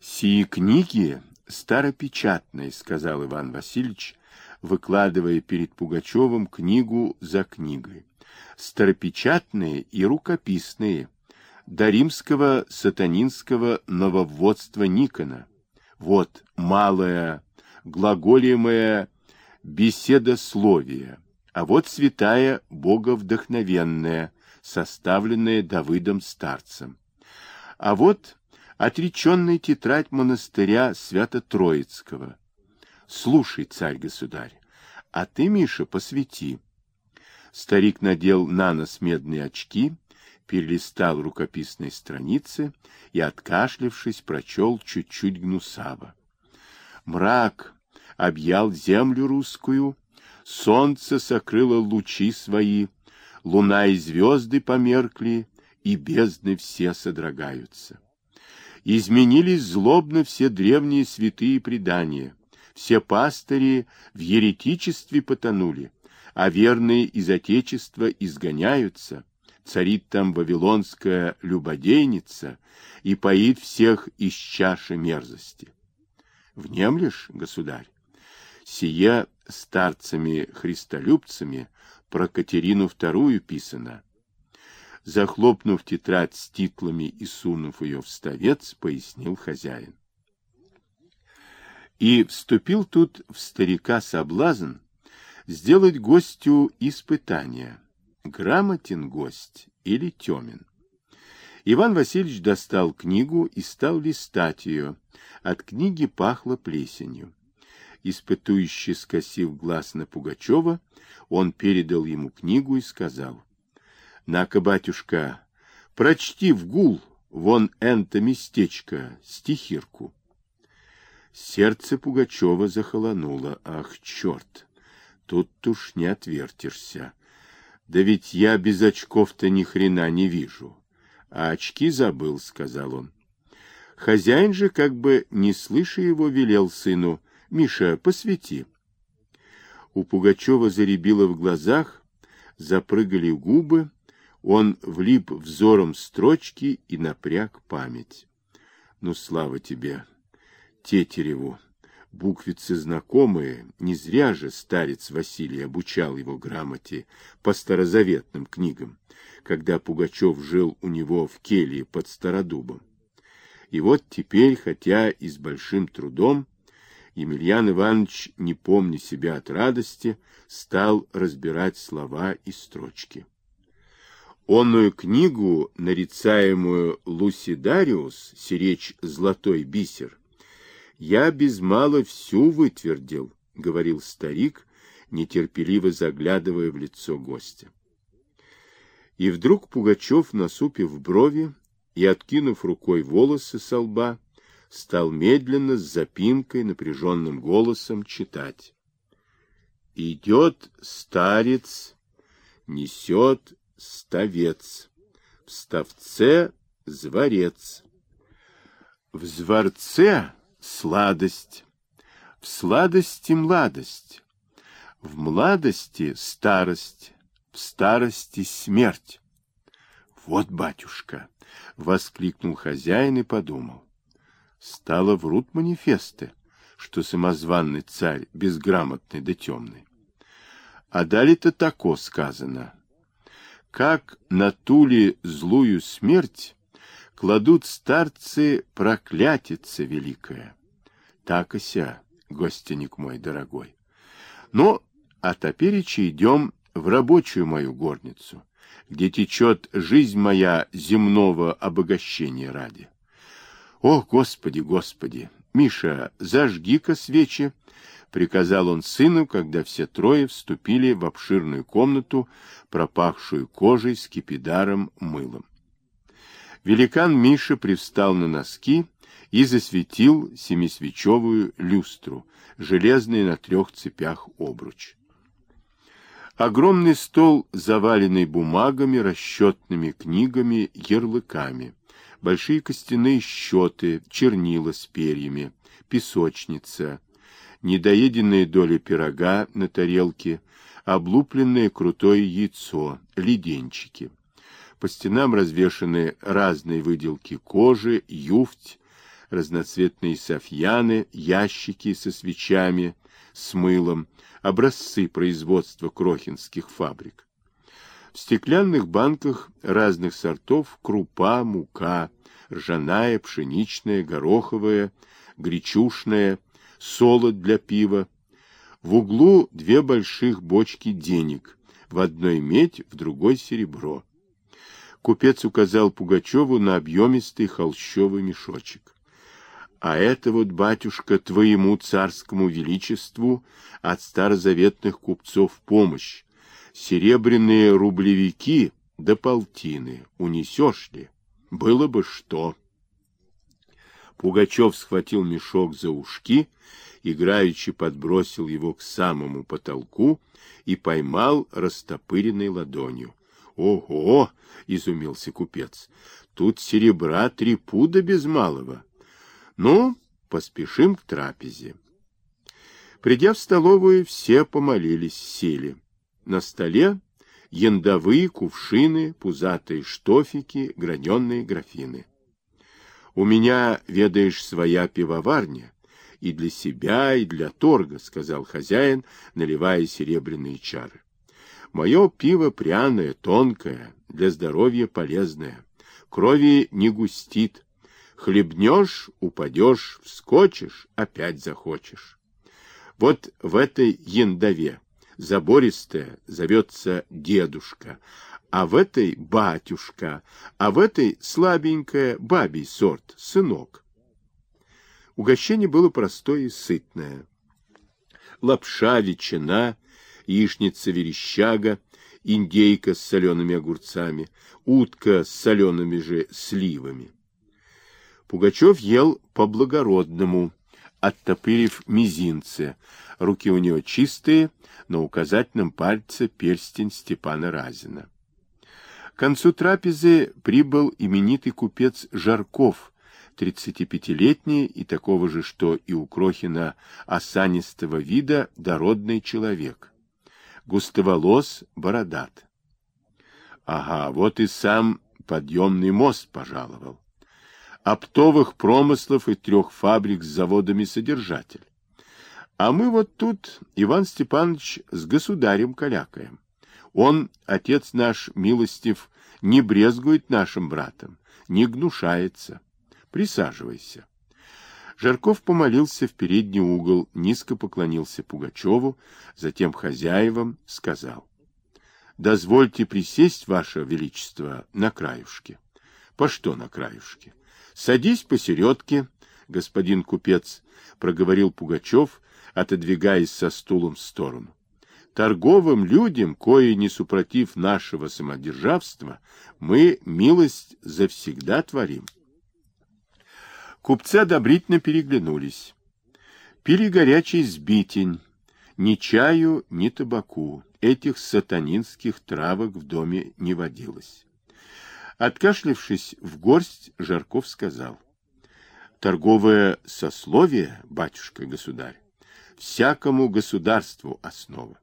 Сии книги старопечатные, сказал Иван Васильевич, выкладывая перед Пугачевым книгу за книгой. Старопечатные и рукописные, до римского сатанинского нововводства Никона. Вот малая глаголемая беседословие, а вот святая боговдохновенная, составленная Давыдом старцем. А вот отреченная тетрадь монастыря Свято-Троицкого. Слушай, царь-государь, а ты, Миша, посвяти. Старик надел на нос медные очки, перелистал рукописные страницы и, откашлившись, прочел чуть-чуть гнусаво. Мрак объял землю русскую, солнце сокрыло лучи свои, луна и звезды померкли, и бездны все содрогаются. Изменились злобно все древние святые предания, все пастыри в еретичестве потонули, а верные из Отечества изгоняются, царит там вавилонская любодейница и поит всех из чаши мерзости. Внемлешь, государь? Сие старцами-христолюбцами про Катерину вторую писано. Захлопнув тетрадь с титлами и сунув ее в ставец, пояснил хозяин. И вступил тут в старика соблазн сделать гостю испытание, грамотен гость или темен. Иван Васильевич достал книгу и стал листать ее. От книги пахло плесенью. Испытующе скосив глаз на Пугачева, он передал ему книгу и сказал, «На-ка, батюшка, прочти в гул вон энто местечко, стихирку». Сердце Пугачева захолонуло. Ах, черт! Тут уж не отвертишься. Да ведь я без очков-то ни хрена не вижу. А очки забыл, сказал он. Хозяин же, как бы не слыша его, велел сыну, Миша, посвети. У Пугачева заребило в глазах, запрыгали губы, он влип взором строчки и напряг память. Ну, слава тебе, Тетереву! Буквицы знакомые, не зря же старец Василий обучал его грамоте по старозаветным книгам, когда Пугачев жил у него в келье под Стародубом. И вот теперь, хотя и с большим трудом, Емельян Иванович, не помня себя от радости, стал разбирать слова и строчки. Онную книгу, нарицаемую Лусидариус, сиречь «Золотой бисер», я без мала всю вытвердил, — говорил старик, нетерпеливо заглядывая в лицо гостя. И вдруг Пугачев, насупив брови и откинув рукой волосы со лба, стал медленно с запинкой, напряженным голосом читать. «Идет старец, несет ставец, в ставце зворец, в зворце сладость, в сладости младость, в младости старость, в старости смерть. Вот, батюшка, — воскликнул хозяин и подумал. Стало врут манифесты, что самозванный царь безграмотный да темный. А далее-то тако сказано. Как на туле злую смерть кладут старцы проклятица великая. Так и ся, гостяник мой дорогой. Но, а топереча идем в рабочую мою горницу, где течет жизнь моя земного обогащения ради. О, Господи, Господи! Миша, зажги-ка свечи, — приказал он сыну, когда все трое вступили в обширную комнату, пропахшую кожей, скипидаром, мылом. Великан Миша привстал на носки и засветил семисвечевую люстру, железный на трех цепях обруч. Огромный стол, заваленный бумагами, расчетными книгами, ярлыками, большие костяные счеты, чернила с перьями, песочница, недоеденные доли пирога на тарелке, облупленное крутое яйцо, леденчики. По стенам развешаны разные выделки кожи, юфть, разноцветные софьяны, ящики со свечами, с мылом, образцы производства крохинских фабрик. В стеклянных банках разных сортов крупа, мука, ржаная, пшеничная, гороховая, гречушная, солод для пива. В углу две больших бочки денег, в одной медь, в другой серебро. Купец указал Пугачеву на объемистый холщовый мешочек. А это вот, батюшка, твоему царскому величеству от старозаветных купцов помощь. Серебряные рублевики до полтины унесешь ли? Было бы что. Пугачев схватил мешок за ушки, играючи подбросил его к самому потолку и поймал растопыренной ладонью. «Ого!» — изумился купец. «Тут серебра три пуда без малого. Ну, поспешим к трапезе». Придя в столовую, все помолились, сели. На столе яндовые кувшины, пузатые штофики, граненые графины. У меня, ведаешь, своя пивоварня, и для себя, и для торга, — сказал хозяин, наливая серебряные чары. Мое пиво пряное, тонкое, для здоровья полезное, крови не густит. Хлебнешь, упадешь, вскочишь, опять захочешь. Вот в этой яндове забористая зовется дедушка, а в этой батюшка, а в этой слабенькая бабий сорт, сынок. Угощение было простое и сытное. Лапша, ветчина, яичница-верещага, индейка с солеными огурцами, утка с солеными же сливами. Пугачев ел по-благородному, оттопырив мизинцы. Руки у него чистые, на указательном пальце перстень Степана Разина. К концу трапезы прибыл именитый купец Жарков, 35-летний и такого же, что и у Крохина, осанистого вида, дородный человек. Густоволос, бородат. Ага, вот и сам подъемный мост пожаловал. Оптовых промыслов и трех фабрик с заводами содержатель. А мы вот тут, Иван Степанович, с государем калякаем. Он, отец наш милостив, не брезгует нашим братом, не гнушается. Присаживайся. Жарков помолился в передний угол, низко поклонился Пугачеву, затем хозяевам сказал. — Дозвольте присесть, Ваше Величество, на краюшке. — По что на краюшке? — Садись посередке, господин купец, — проговорил Пугачев, отодвигаясь со стулом в сторону торговым людям, кое не супротив нашего самодержавства, мы милость завсегда творим. Купцы одобрительно переглянулись. Пили горячий сбитень, ни чаю, ни табаку. Этих сатанинских травок в доме не водилось. Откашлившись в горсть, Жарков сказал. Торговое сословие, батюшка-государь, всякому государству основа.